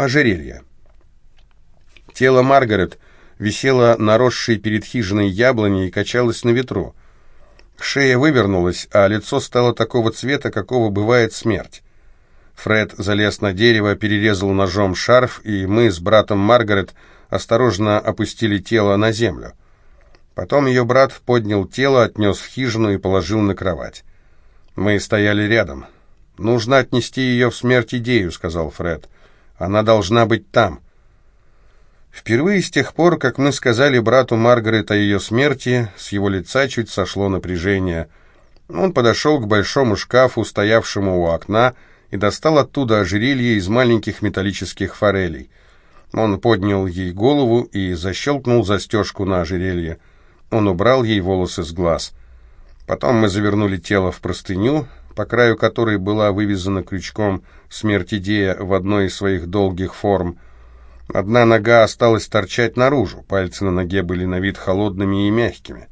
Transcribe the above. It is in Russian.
Ожерелье. Тело Маргарет висело на росшей перед хижиной яблони и качалось на ветру. Шея вывернулась, а лицо стало такого цвета, какого бывает смерть. Фред залез на дерево, перерезал ножом шарф, и мы с братом Маргарет осторожно опустили тело на землю. Потом ее брат поднял тело, отнес в хижину и положил на кровать. Мы стояли рядом. «Нужно отнести ее в смерть идею», — сказал Фред. «Она должна быть там». Впервые с тех пор, как мы сказали брату Маргарет о ее смерти, с его лица чуть сошло напряжение. Он подошел к большому шкафу, стоявшему у окна, и достал оттуда ожерелье из маленьких металлических форелей. Он поднял ей голову и защелкнул застежку на ожерелье. Он убрал ей волосы с глаз. Потом мы завернули тело в простыню, по краю которой была вывязана крючком смерть-идея в одной из своих долгих форм — Одна нога осталась торчать наружу, пальцы на ноге были на вид холодными и мягкими.